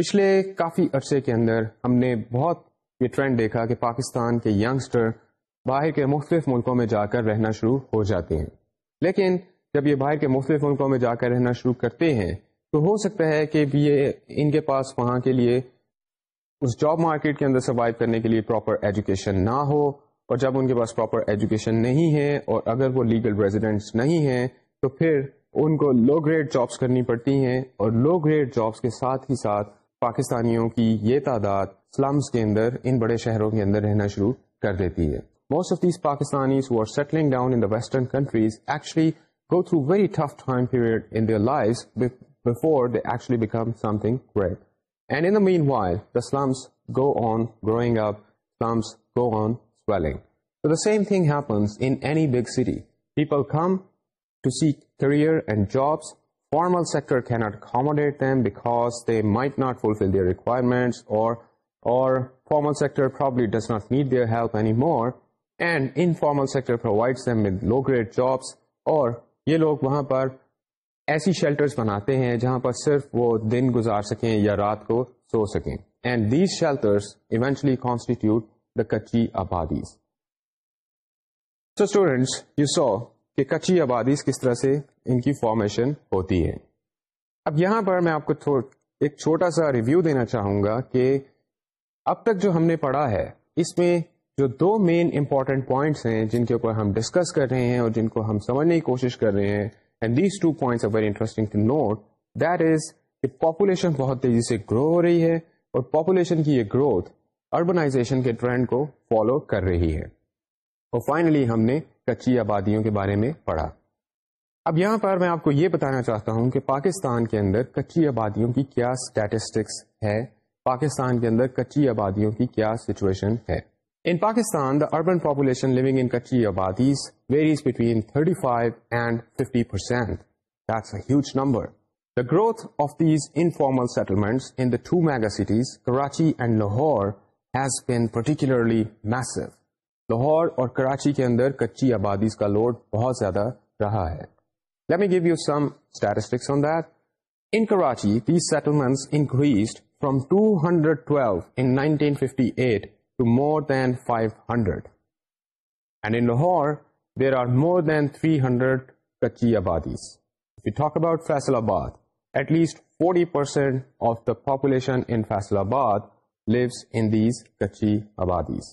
پچھلے کافی عرصے کے اندر ہم نے بہت یہ ٹرینڈ دیکھا کہ پاکستان کے ینگسٹر باہر کے مختلف ملکوں میں جا کر رہنا شروع ہو جاتے ہیں لیکن جب یہ باہر کے مختلف ملکوں میں جا کر رہنا شروع کرتے ہیں تو ہو سکتا ہے کہ یہ ان کے پاس وہاں کے لیے اس جاب مارکیٹ کے اندر سروائیو کرنے کے لیے پراپر ایجوکیشن نہ ہو اور جب ان کے پاس پراپر ایجوکیشن نہیں ہے اور اگر وہ لیگل ریزیڈینٹس نہیں ہیں تو پھر ان کو لو گریڈ جابس کرنی پڑتی ہیں اور لو گریڈ جابس کے ساتھ ہی ساتھ پاکستانیوں کی یہ تعداد سلمس کے اندر ان بڑے شہروں کے اندر رہنا شروع کر دیتی ہے most of thing Pakistani and in main وائمس go on اپنگ the same thing happens big city people come to see career and jobs formal sector cannot accommodate them back they may not fulfil their requirements اور formal sector probably does not need their help any more and informal sector provides them with low grade jobs اور یہ لوگ وہاں پر ایسی shelters بناتے ہیں جہاں پر صرف وہ دن گزار سکیں یا رات کو سو سکیں and these shelters eventually constitute the کچی آبادیز سو اسٹوڈینٹس یو سو کہ کچی آبادیز کس طرح سے ان کی فارمیشن ہوتی ہے اب یہاں پر میں آپ کو ایک چھوٹا سا ریویو دینا چاہوں گا کہ اب تک جو ہم نے پڑھا ہے اس میں جو دو مین امپورٹینٹ پوائنٹس ہیں جن کے اوپر ہم ڈسکس کر رہے ہیں اور جن کو ہم سمجھنے کی کوشش کر رہے ہیں and these two two points are very interesting note that is کہ پاپولیشن بہت تیزی سے گرو ہو رہی ہے اور پاپولیشن کی یہ گروتھ اربنائزیشن کے ٹرینڈ کو فالو کر رہی ہے اور فائنلی ہم نے کچی آبادیوں کے بارے میں پڑھا اب یہاں پر میں آپ کو یہ بتانا چاہتا ہوں کہ پاکستان کے اندر کچی آبادیوں کی کیا اسٹیٹسٹکس ہے پاکستان کے اندر کچی آبادیوں کی کیا سچویشن ہے پاکستان دا اربن پاپولیشنلی کراچی کے اندر آبادیز کا لوڈ بہت زیادہ رہا ہے more than five hundred and there are more than three hundred کچی آبادیز you talk about Faisalabad least forty percent of the population آباد لیوس انز کچی آبادیز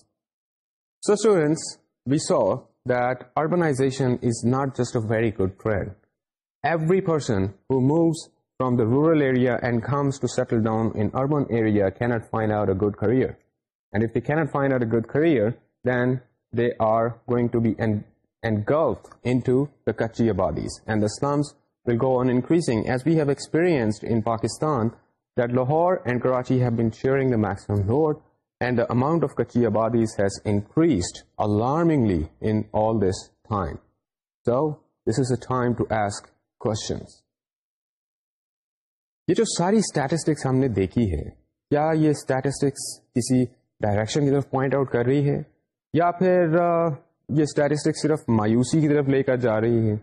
so we so that اربناز not just very good trend every person moves from the rural area and comes to settle down کی good career good انکریزنس یہ جو ساری statistics ہم نے دیکھی ہے کیا یہ اسٹیٹس کسی ڈائریکشن کی طرف پوائنٹ آؤٹ کر رہی ہے یا پھر یہ اسٹیٹسٹک صرف مایوسی کی طرف لے کر جا رہی ہے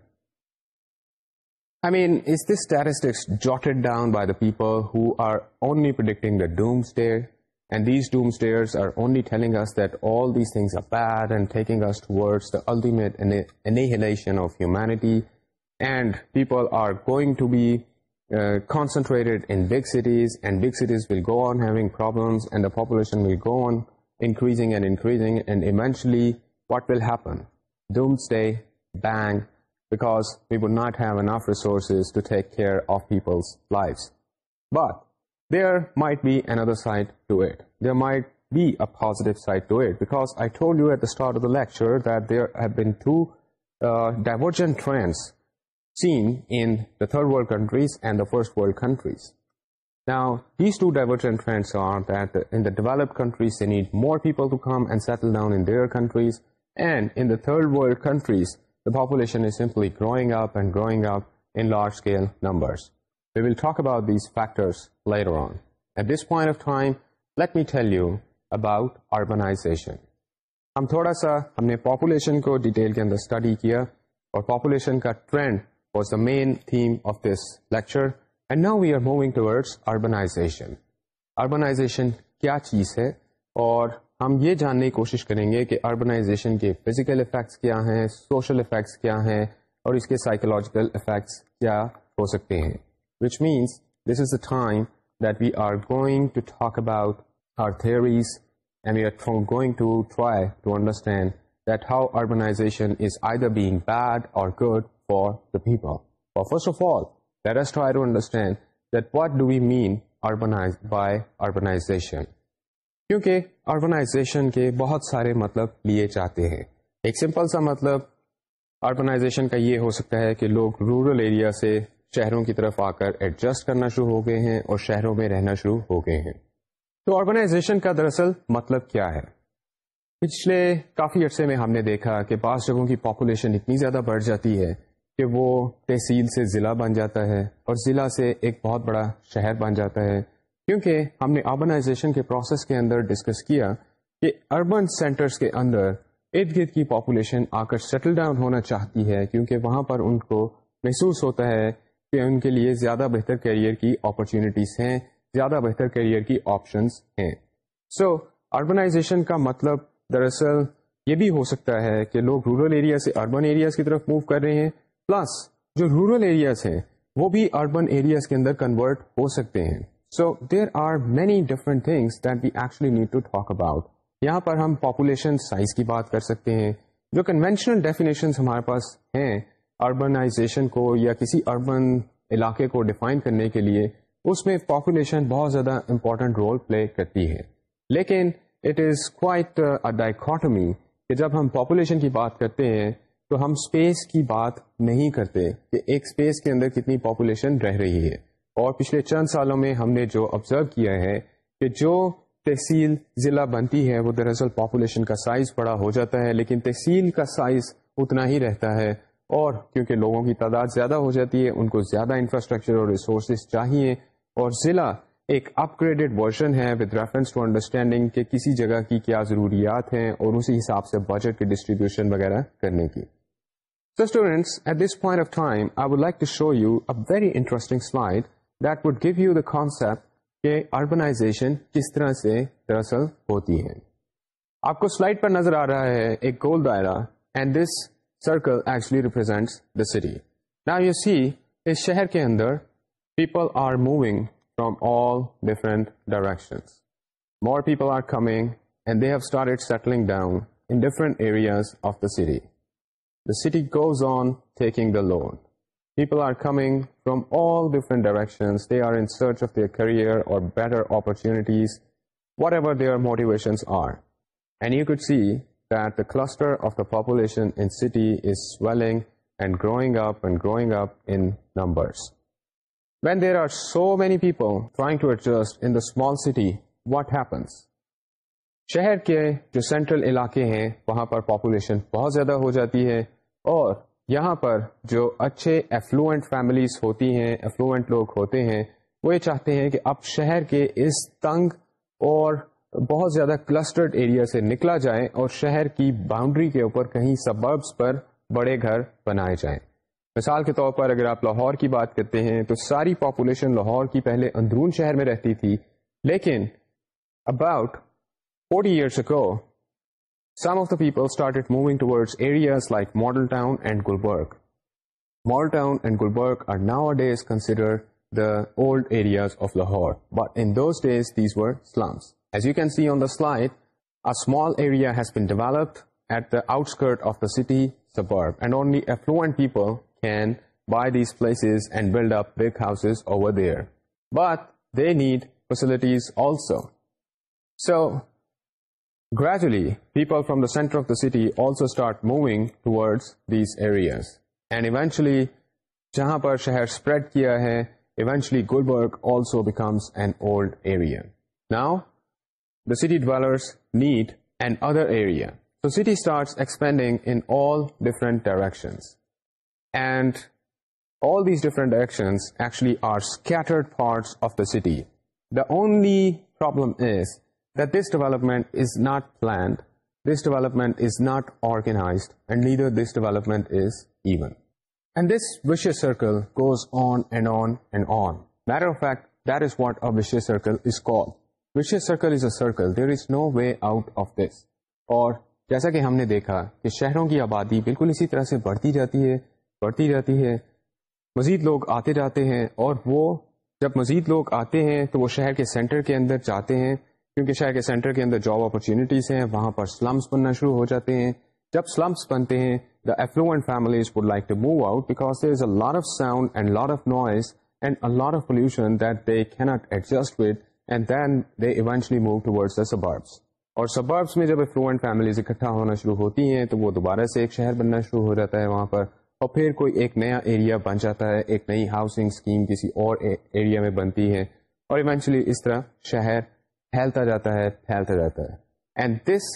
Uh, concentrated in big cities, and big cities will go on having problems, and the population will go on increasing and increasing, and eventually what will happen? Doomsday, bang, because we would not have enough resources to take care of people's lives. But there might be another side to it. There might be a positive side to it, because I told you at the start of the lecture that there have been two uh, divergent trends seen in the third world countries and the first world countries. Now, these two divergent trends are that in the developed countries, they need more people to come and settle down in their countries. And in the third world countries, the population is simply growing up and growing up in large-scale numbers. We will talk about these factors later on. At this point of time, let me tell you about urbanization. ہم تھوڑا سا ہم نے population کو detail کے اندر study کیا اور پاپولیشن کا trend And the main theme of this urbanization. Urbanization کیا چیز ہے اور ہم یہ جاننے کی کوشش کریں گے کہ اربنائزیشن کے فزیکل افیکٹس کیا ہیں سوشل افیکٹس کیا ہیں اور اس کے سائیکولوجیکل افیکٹس کیا ہو سکتے ہیں which means this is a are theories and understand that how bad or good for the people or first of all the ریسٹوسٹینڈ what do mention کے بہت سارے مطلب لیے جاتے ہیں ایک سمپل سا مطلب کہ لوگ رورل ایریا سے شہروں کی طرف آ کر ایڈجسٹ کرنا شروع ہو گئے ہیں اور شہروں میں رہنا شروع ہو گئے ہیں تو آرگنائزیشن کا دراصل مطلب کیا ہے پچھلے کافی عرصے میں ہم نے دیکھا کہ بعض جگہوں کی پاپولیشن اتنی زیادہ بڑھ جاتی ہے کہ وہ تحصیل سے ضلع بن جاتا ہے اور ضلع سے ایک بہت بڑا شہر بن جاتا ہے کیونکہ ہم نے آربنائزیشن کے پروسیس کے اندر ڈسکس کیا کہ اربن سینٹرز کے اندر ارد گرد کی پاپولیشن آ کر سیٹل ڈاؤن ہونا چاہتی ہے کیونکہ وہاں پر ان کو محسوس ہوتا ہے کہ ان کے لیے زیادہ بہتر کیریئر کی اپرچونیٹیز ہیں زیادہ بہتر کیریئر کی آپشنس ہیں سو so, اربنائزیشن کا مطلب دراصل یہ بھی ہو سکتا ہے کہ لوگ رورل ایریا سے اربن ایریاز کی طرف موو کر رہے ہیں پلس جو رورل ایریاز ہیں وہ بھی اربن ایریاز کے اندر کنورٹ ہو سکتے ہیں so there are many different things that we actually need to talk about یہاں پر ہم پاپولیشن سائز کی بات کر سکتے ہیں جو کنوینشنل ڈیفینیشن ہمارے پاس ہیں اربنائزیشن کو یا کسی اربن علاقے کو ڈیفائن کرنے کے لیے اس میں پاپولیشن بہت زیادہ امپورٹنٹ رول پلے کرتی ہے لیکن اٹ از کوائٹ ا کہ جب ہم پاپولیشن کی بات کرتے ہیں تو ہم اسپیس کی بات نہیں کرتے کہ ایک اسپیس کے اندر کتنی پاپولیشن رہ رہی ہے اور پچھلے چند سالوں میں ہم نے جو آبزرو کیا ہے کہ جو تحصیل ضلع بنتی ہے وہ دراصل پاپولیشن کا سائز بڑا ہو جاتا ہے لیکن تحصیل کا سائز اتنا ہی رہتا ہے اور کیونکہ لوگوں کی تعداد زیادہ ہو جاتی ہے ان کو زیادہ انفراسٹرکچر اور ریسورسز چاہیے اور ضلع ایک اپ گریڈیڈ ورژن ہے ریفرنس ٹو انڈرسٹینڈنگ کہ کسی جگہ کی کیا ضروریات ہیں اور اسی حساب سے بجٹ کی ڈسٹریبیوشن وغیرہ کرنے کی very interesting gave you concept کہ اربنائزیشن کس طرح سے دراصل ہوتی ہے آپ کو سلائڈ پر نظر آ رہا ہے ایک گول دائرہ and this circle actually city نا سی اس شہر کے اندر people are moving from all different directions. More people are coming, and they have started settling down in different areas of the city. The city goes on taking the loan. People are coming from all different directions. They are in search of their career or better opportunities, whatever their motivations are. And you could see that the cluster of the population in city is swelling and growing up in numbers. When there are so the people city what happens شہر کے جو central علاقے ہیں وہاں پر population بہت زیادہ ہو جاتی ہے اور یہاں پر جو اچھے ایفلوئنٹ فیملیز ہوتی ہیں ایفلوئنٹ لوگ ہوتے ہیں وہ یہ چاہتے ہیں کہ اب شہر کے اس تنگ اور بہت زیادہ کلسٹرڈ ایریا سے نکلا جائیں اور شہر کی باؤنڈری کے اوپر کہیں سبربس پر بڑے گھر بنائے جائیں مثال کے طور پر اگر آپ لاہور کی بات کرتے ہیں تو ساری پاپولیشن لاہور کی پہلے اندرون شہر میں رہتی تھی لیکن about forty years ago some of the people start moving areas like Model Town and Gulberg Model Town and Gulberg are now days consider the old areas of Lahore but in those days these were slums as you can see on the slide city only places and build up big house over that they need facilities also so gradually people from the centre of the city also start moving toward these areas and eventually جہاں پر شہر spread کیا ہے eventually Gulberg also becomes and area now the city dress need and other area so city start expanding direction سٹیلیم is development not planned this development not organizer there is no way out of this اور جیسا کہ ہم نے دیکھا کہ شہروں کی آبادی بالکل اسی طرح سے بڑھتی جاتی ہے بڑھتی جاتی ہے مزید لوگ آتے جاتے ہیں اور وہ جب مزید لوگ آتے ہیں تو وہ شہر کے سینٹر کے اندر جاتے ہیں کیونکہ شہر کے سینٹر کے اندر جاب اپرچونیٹیز ہیں وہاں پر سلمس بننا شروع ہو جاتے ہیں جب سلمس بنتے ہیں the affluent families would like to move out because there is a lot of sound and lot of noise and a lot of pollution that they can't adjust with and then they eventually move towards the suburbs اور suburbs میں جب affluent families اکٹھا ہونا شروع ہوتی ہیں تو وہ دوبارہ سے ایک شہر بننا شروع ہو جاتا ہے وہاں پر اور پھر کوئی ایک نیا ایریا بن جاتا ہے ایک نئی ہاؤسنگ اسکیم کسی اور ایریا میں بنتی ہے اور ایونچولی اس طرح شہر پھیلتا جاتا ہے پھیلتا جاتا ہے and this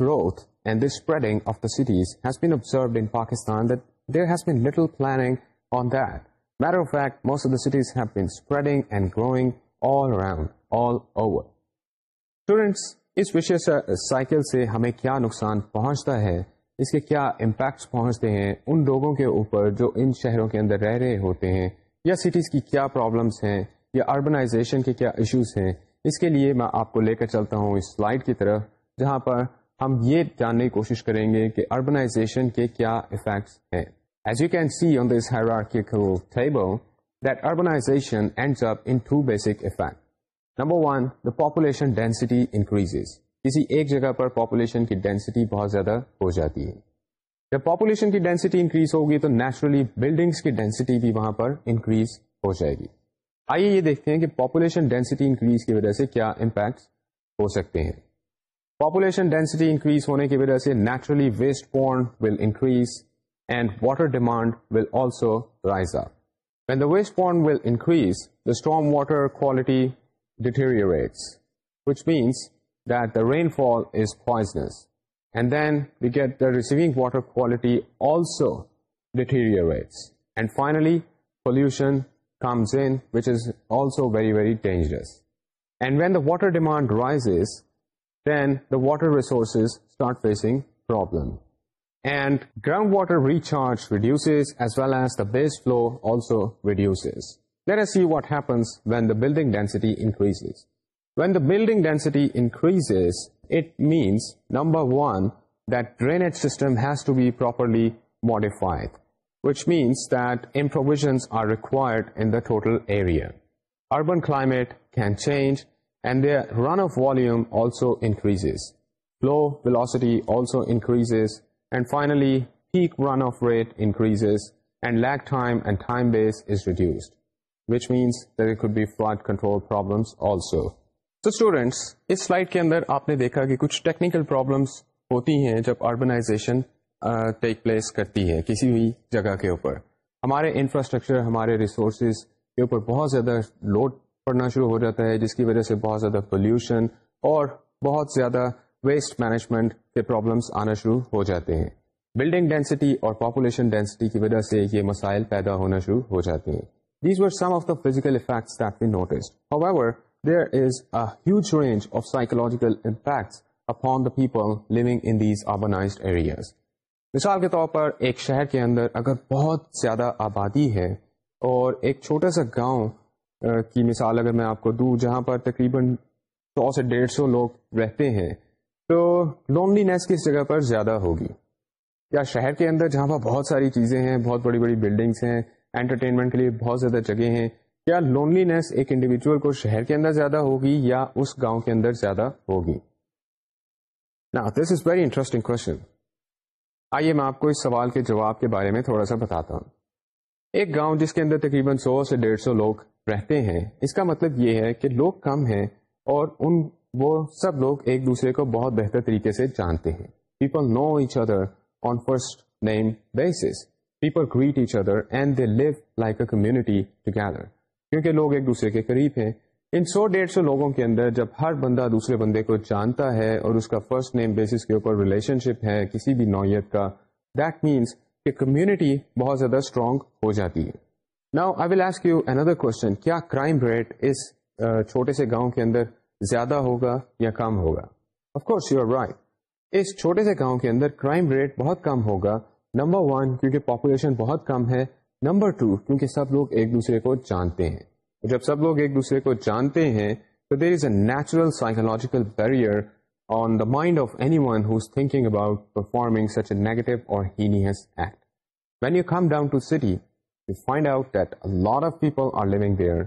growth and this spreading of the cities has been observed in Pakistan that there has been little planning on that matter of fact most of the cities have been spreading and growing all around all over students us vicious cycle سے ہمیں کیا نقصان پہنچتا ہے اس کے کیا impacts پہنچتے ہیں ان لوگوں کے اوپر جو ان شہروں کے اندر رہ رہے ہوتے ہیں یا سٹیز کی کیا پرابلمس ہیں یا اربنائزیشن کے کیا ایشوز ہیں اس کے لیے میں آپ کو لے کر چلتا ہوں اس سلائڈ کی طرف جہاں پر ہم یہ جاننے کی کوشش کریں گے کہ اربنائزیشن کے کیا افیکٹس ہیں as you can see on this urbanization in two basic effect number one the population density increases کسی ایک جگہ پر پاپولیشن کی ڈینسٹی بہت زیادہ ہو جاتی ہے جب پاپولیشن کی ڈینسٹی انکریز ہوگی تو نیچرلی بلڈنگس کی ڈینسٹی بھی وہاں پر انکریز ہو جائے گی آئیے یہ دیکھتے ہیں کہ پاپولیشن ڈینسٹی انکریز کی وجہ سے کیا امپیکٹ ہو سکتے ہیں پاپولیشن ڈینسٹی انکریز ہونے کی وجہ سے naturally waste pond will increase and water demand will also rise up when the waste puran will increase the strong water quality deteriorates which means that the rainfall is poisonous. And then we get the receiving water quality also deteriorates. And finally, pollution comes in, which is also very, very dangerous. And when the water demand rises, then the water resources start facing problem. And groundwater recharge reduces, as well as the base flow also reduces. Let us see what happens when the building density increases. When the building density increases, it means, number one, that drainage system has to be properly modified, which means that improvisions are required in the total area. Urban climate can change, and their runoff volume also increases. Flow velocity also increases, and finally, peak runoff rate increases, and lag time and time base is reduced, which means that there could be flood control problems also. تو students اس slide کے اندر آپ نے دیکھا کہ کچھ technical problems ہوتی ہیں جب آربنا ٹیک پلیس کرتی ہے کسی بھی جگہ کے اوپر ہمارے انفراسٹرکچر ہمارے ریسورسز کے اوپر بہت زیادہ لوڈ پڑنا شروع ہو جاتا ہے جس کی وجہ سے بہت زیادہ پولیوشن اور بہت زیادہ ویسٹ مینجمنٹ کے پرابلمس آنا شروع ہو جاتے ہیں بلڈنگ ڈینسٹی اور پاپولیشن ڈینسٹی کی وجہ سے یہ مسائل پیدا ہونا شروع ہو جاتے ہیں these were some of the physical effects there is people range of psychological impacts areas مثال کے طور پر ایک شہر کے اندر اگر بہت زیادہ آبادی ہے اور ایک چھوٹا سا گاؤں کی مثال اگر میں آپ کو دوں جہاں پر تقریباً سو سے ڈیڑھ سو لوگ رہتے ہیں تو لونلی نیس کس جگہ پر زیادہ ہوگی یا شہر کے اندر جہاں پر بہت ساری چیزیں ہیں بہت بڑی بڑی بلڈنگس ہیں انٹرٹینمنٹ کے لیے بہت زیادہ جگہیں ہیں کیا لونلی نیس ایک انڈیویجل کو شہر کے اندر زیادہ ہوگی یا اس گاؤں کے اندر زیادہ ہوگی this is very interesting question آئیے میں آپ کو اس سوال کے جواب کے بارے میں تھوڑا سا بتاتا ہوں ایک گاؤں جس کے اندر تقریباً سو سے ڈیڑھ سو لوگ رہتے ہیں اس کا مطلب یہ ہے کہ لوگ کم ہیں اور ان وہ سب لوگ ایک دوسرے کو بہت بہتر طریقے سے جانتے ہیں people know each other on first name basis people greet each other and they live like a community together کیونکہ لوگ ایک دوسرے کے قریب ہیں ان سو ڈیڑھ سو لوگوں کے اندر جب ہر بندہ دوسرے بندے کو جانتا ہے اور اس کا فرسٹ نیم بیسس کے اوپر ریلیشن شپ ہے کسی بھی نوعیت کا دیٹ مینس کہ کمیونٹی بہت زیادہ اسٹرانگ ہو جاتی ہے نا آسک یو اندر کوشچن کیا کرائم ریٹ اس چھوٹے سے گاؤں کے اندر زیادہ ہوگا یا کم ہوگا of course you are right اس چھوٹے سے گاؤں کے اندر کرائم ریٹ بہت کم ہوگا نمبر ون کیونکہ پاپولیشن بہت کم ہے نمبر ٹو کیونکہ سب لوگ ایک دوسرے کو جانتے ہیں جب سب لوگ ایک دوسرے کو جانتے ہیں تو there is a natural psychological barrier on the mind of of anyone who's thinking about performing such a negative or heinous act when you you come down to city find out that lot people are living there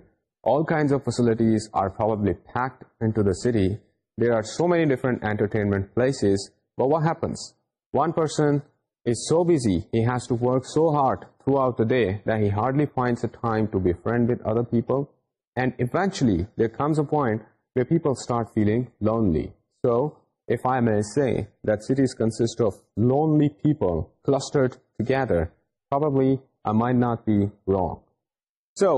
it's so busy he has to work so hard throughout the day the hardly finds with other پیپلچلیٹ کمزنٹ پیپلنگ lonely so if آئیٹ cities of lonely people clustered together so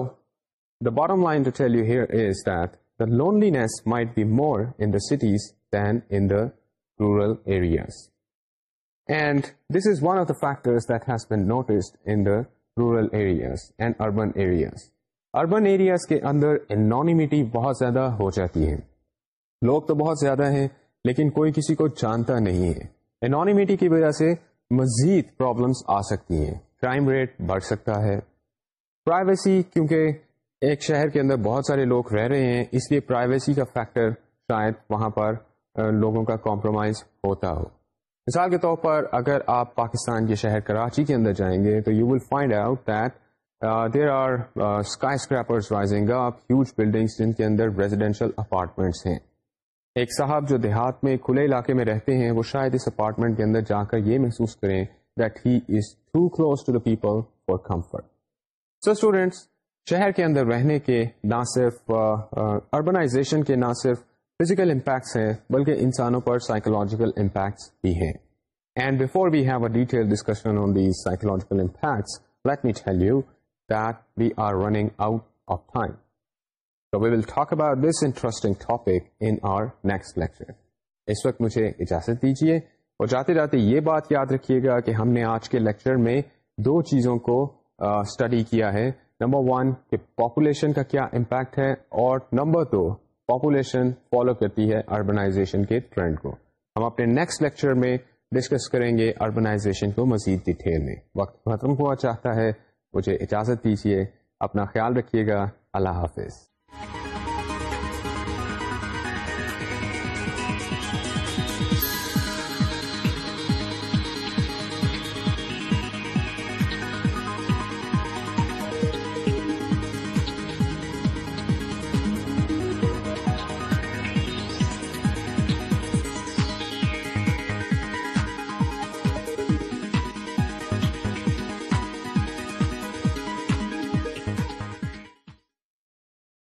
the bottom line you here is that the loneliness might be more in cities than in rural areas and this is one of the فیکٹروٹسڈ in the رینڈ urbans urban areas کے اندر anonymity بہت زیادہ ہو جاتی ہے لوگ تو بہت زیادہ ہیں لیکن کوئی کسی کو جانتا نہیں ہے انانیمیٹی کی وجہ سے مزید پرابلمس آ سکتی ہیں کرائم ریٹ بڑھ سکتا ہے پرائیویسی کیونکہ ایک شہر کے اندر بہت سارے لوگ رہ رہے ہیں اس لیے پرائیویسی کا فیکٹر شاید وہاں پر لوگوں کا کمپرومائز ہوتا ہو مثال کے طور پر اگر آپ پاکستان کے شہر کراچی کے اندر جائیں گے تو you will find out that there are sky rising huge buildings جن کے اندر ریزیڈینشیل اپارٹمنٹس ہیں ایک صاحب جو دیہات میں کھلے علاقے میں رہتے ہیں وہ شاید اس اپارٹمنٹ کے اندر جا کر یہ محسوس کریں that he is too close to the people for comfort so students شہر کے اندر رہنے کے نہ صرف اربنائزیشن uh, uh, کے نہ صرف فزیکل امپیکٹس ہیں بلکہ انسانوں پر سائیکولوجیکل امپیکٹس بھی ہیں and before we have a detail discussion on these psychological impacts let me tell you that we are running out of time تو we will talk about this interesting topic in our next lecture اس وقت مجھے اجازت دیجیے اور جاتے جاتے یہ بات یاد رکھیے گا کہ ہم نے آج کے لیکچر میں دو چیزوں کو اسٹڈی کیا ہے نمبر ون کہ پاپولیشن کا کیا امپیکٹ ہے اور نمبر دو پاپولیشن فالو کرتی ہے اربنائزیشن کے ٹرینڈ کو ہم اپنے نیکسٹ لیکچر میں ڈسکس کریں گے اربنائزیشن کو مزید ڈیٹیل میں وقت ختم ہوا چاہتا ہے مجھے اجازت دیجیے اپنا خیال رکھیے گا اللہ حافظ